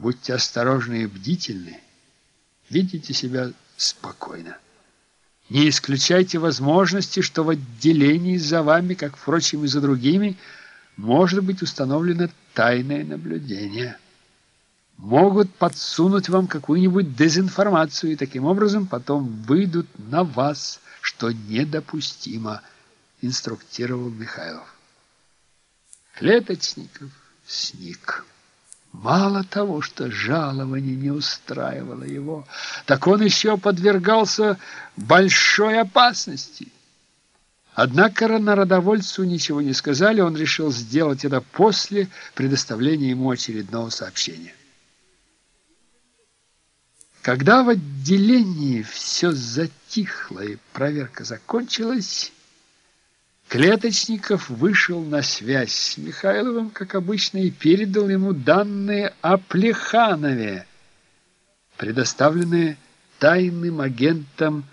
Будьте осторожны и бдительны. Видите себя спокойно. Не исключайте возможности, что в отделении за вами, как, впрочем, и за другими, может быть установлено тайное наблюдение. Могут подсунуть вам какую-нибудь дезинформацию, и таким образом потом выйдут на вас, что недопустимо, инструктировал Михайлов. Клеточников сник. Мало того, что жалование не устраивало его, так он еще подвергался большой опасности. Однако народовольцу ничего не сказали, он решил сделать это после предоставления ему очередного сообщения. Когда в отделении все затихло и проверка закончилась, Клеточников вышел на связь с Михайловым, как обычно, и передал ему данные о Плеханове, предоставленные тайным агентом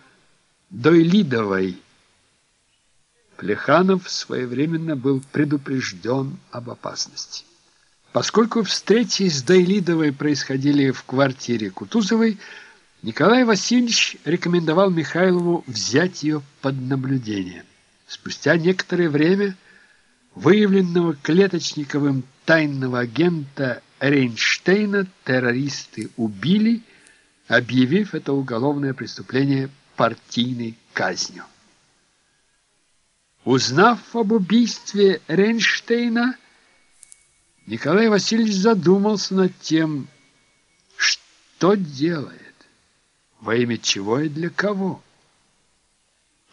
Дойлидовой. Плеханов своевременно был предупрежден об опасности. Поскольку встречи с Дойлидовой происходили в квартире Кутузовой, Николай Васильевич рекомендовал Михайлову взять ее под наблюдение. Спустя некоторое время выявленного Клеточниковым тайного агента Рейнштейна террористы убили, объявив это уголовное преступление партийной казнью. Узнав об убийстве Рейнштейна, Николай Васильевич задумался над тем, что делает, во имя чего и для кого.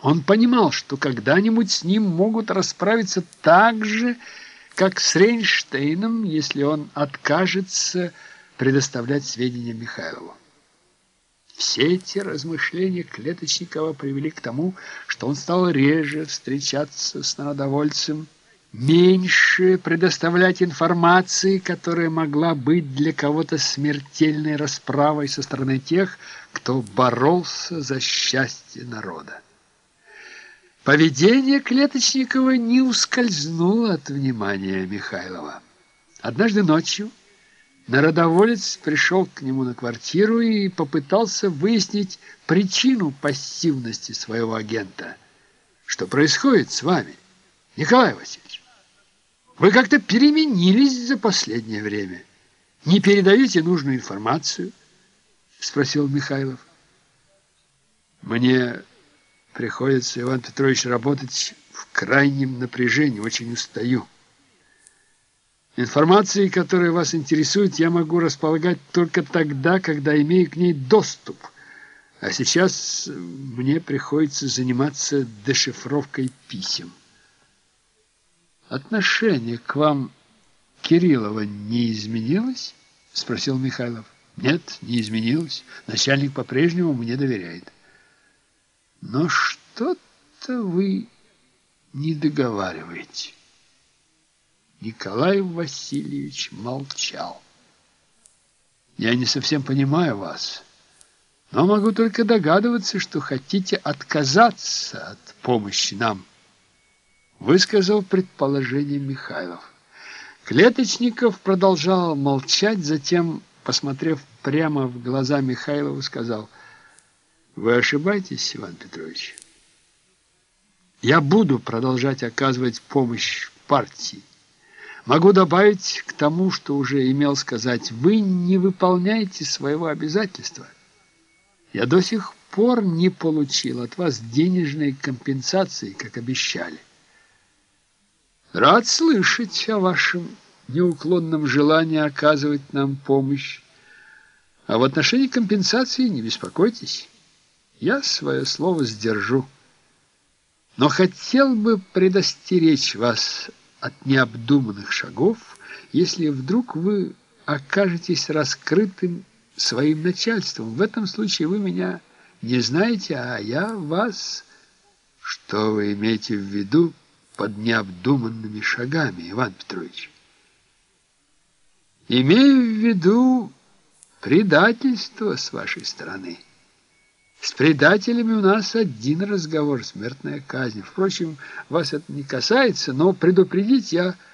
Он понимал, что когда-нибудь с ним могут расправиться так же, как с Рейнштейном, если он откажется предоставлять сведения Михайлову. Все эти размышления Клеточникова привели к тому, что он стал реже встречаться с народовольцем, меньше предоставлять информации, которая могла быть для кого-то смертельной расправой со стороны тех, кто боролся за счастье народа. Поведение Клеточникова не ускользнуло от внимания Михайлова. Однажды ночью народоволец пришел к нему на квартиру и попытался выяснить причину пассивности своего агента. Что происходит с вами, Николай Васильевич? Вы как-то переменились за последнее время. Не передаете нужную информацию? Спросил Михайлов. Мне Приходится, Иван Петрович, работать в крайнем напряжении, очень устаю. Информацией, которая вас интересует, я могу располагать только тогда, когда имею к ней доступ. А сейчас мне приходится заниматься дешифровкой писем. Отношение к вам Кириллова не изменилось? Спросил Михайлов. Нет, не изменилось. Начальник по-прежнему мне доверяет. Но что-то вы не договариваете. Николай Васильевич молчал. Я не совсем понимаю вас, но могу только догадываться, что хотите отказаться от помощи нам, высказал предположение Михайлов. Клеточников продолжал молчать, затем, посмотрев прямо в глаза Михайлову, сказал – вы ошибаетесь, Иван Петрович. Я буду продолжать оказывать помощь партии. Могу добавить к тому, что уже имел сказать, вы не выполняете своего обязательства. Я до сих пор не получил от вас денежной компенсации, как обещали. Рад слышать о вашем неуклонном желании оказывать нам помощь. А в отношении компенсации не беспокойтесь я свое слово сдержу. Но хотел бы предостеречь вас от необдуманных шагов, если вдруг вы окажетесь раскрытым своим начальством. В этом случае вы меня не знаете, а я вас. Что вы имеете в виду под необдуманными шагами, Иван Петрович? Имею в виду предательство с вашей стороны. С предателями у нас один разговор, смертная казнь. Впрочем, вас это не касается, но предупредить я